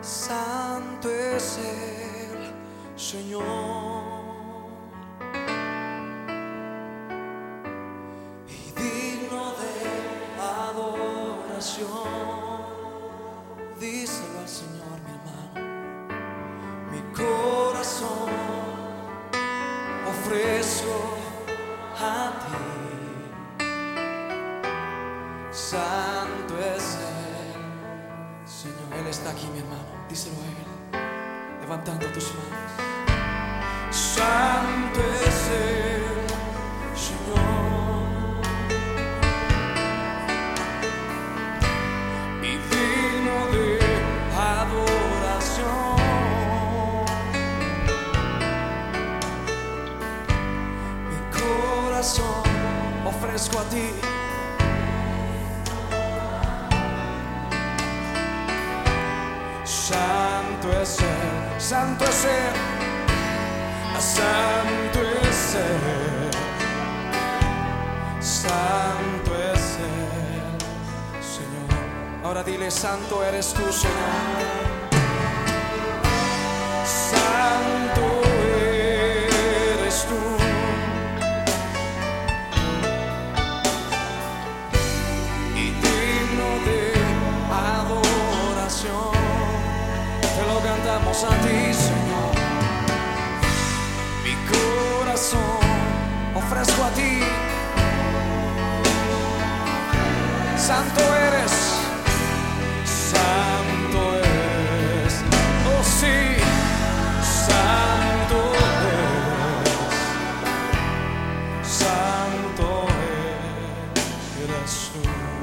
Santo es el Señor. Y digno de adoración. Díselo al Señor, mi hermano. Mi corazón ofrezco a ti. Santo Señor. Él está aquí, mi hermano. Díselo a Él, levantando tus manos. Santo es el Señor. Y digno de adoración. Mi corazón ofrezco a ti. Santo es Él, Santo es Él, Santo es Él, Santo es Él, Señor. Ahora dile, Santo eres tú, Señor. damos a ti, Señor. Mi corazón ofrezco a ti. Santo eres, santo eres, oh sí, santo eres, santo eres, eres.